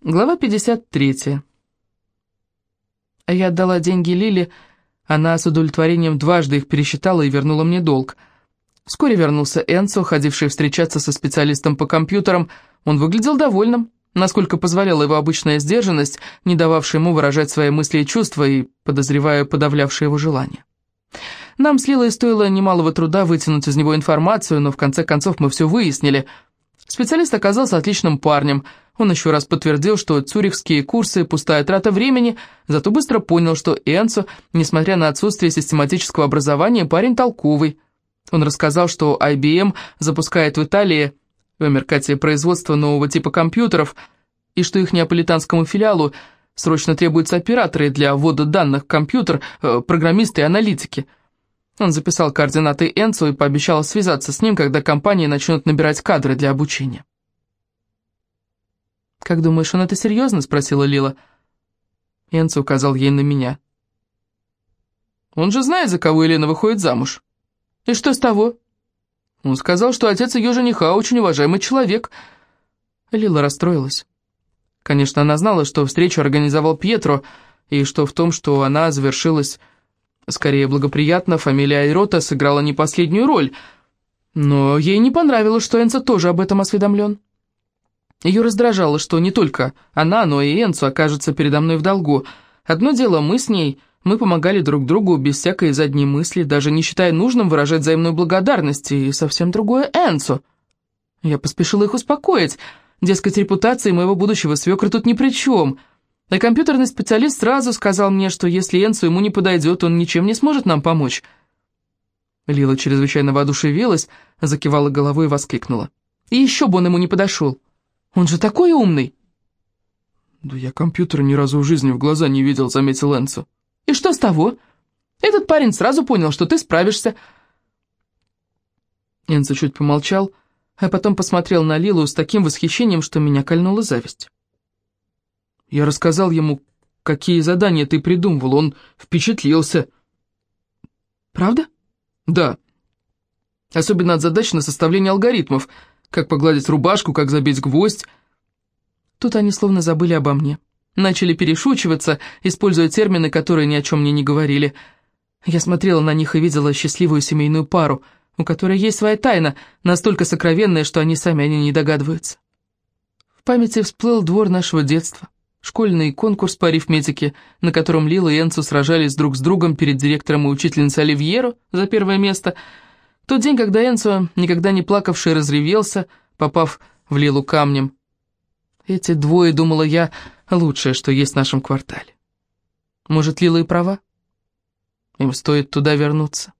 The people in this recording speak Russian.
Глава 53. Я отдала деньги Лиле, она с удовлетворением дважды их пересчитала и вернула мне долг. Вскоре вернулся Энцо, ходивший встречаться со специалистом по компьютерам. Он выглядел довольным, насколько позволяла его обычная сдержанность, не дававшая ему выражать свои мысли и чувства и, подозревая, подавлявшая его желания. Нам с Лилой стоило немалого труда вытянуть из него информацию, но в конце концов мы все выяснили. Специалист оказался отличным парнем – он еще раз подтвердил, что цюрихские курсы – пустая трата времени, зато быстро понял, что Энцо, несмотря на отсутствие систематического образования, парень толковый. Он рассказал, что IBM запускает в Италии в Эмеркате производство нового типа компьютеров, и что их неаполитанскому филиалу срочно требуются операторы для ввода данных в компьютер, э, программисты и аналитики. Он записал координаты Энцо и пообещал связаться с ним, когда компании начнут набирать кадры для обучения. «Как думаешь, он это серьезно?» — спросила Лила. Энцо указал ей на меня. «Он же знает, за кого Елена выходит замуж». «И что с того?» Он сказал, что отец ее жениха очень уважаемый человек. Лила расстроилась. Конечно, она знала, что встречу организовал Пьетро, и что в том, что она завершилась скорее благоприятно, фамилия Айрота сыграла не последнюю роль, но ей не понравилось, что Энцо тоже об этом осведомлен. Ее раздражало, что не только она, но и Энцу окажется передо мной в долгу. Одно дело мы с ней, мы помогали друг другу без всякой задней мысли, даже не считая нужным выражать взаимную благодарность, и совсем другое Энцу. Я поспешила их успокоить. Дескать, репутация моего будущего свекра тут ни при чем. А компьютерный специалист сразу сказал мне, что если Энцу ему не подойдет, он ничем не сможет нам помочь. Лила чрезвычайно воодушевилась, закивала головой и воскликнула. И еще бы он ему не подошел. Он же такой умный!» «Да я компьютера ни разу в жизни в глаза не видел», — заметил Энцо. «И что с того? Этот парень сразу понял, что ты справишься». Энцо чуть помолчал, а потом посмотрел на Лилу с таким восхищением, что меня кольнула зависть. Я рассказал ему, какие задания ты придумывал, он впечатлился. «Правда?» «Да. Особенно от задач на составление алгоритмов — как погладить рубашку, как забить гвоздь. Тут они словно забыли обо мне. Начали перешучиваться, используя термины, которые ни о чем мне не говорили. Я смотрела на них и видела счастливую семейную пару, у которой есть своя тайна, настолько сокровенная, что они сами о ней не догадываются. В памяти всплыл двор нашего детства. Школьный конкурс по арифметике, на котором Лила и Энцу сражались друг с другом перед директором и учительницей Оливьеро за первое место — тот день, когда Энцо, никогда не плакавший, разревелся, попав в Лилу камнем. Эти двое, думала я, лучшее, что есть в нашем квартале. Может, Лила и права? Им стоит туда вернуться.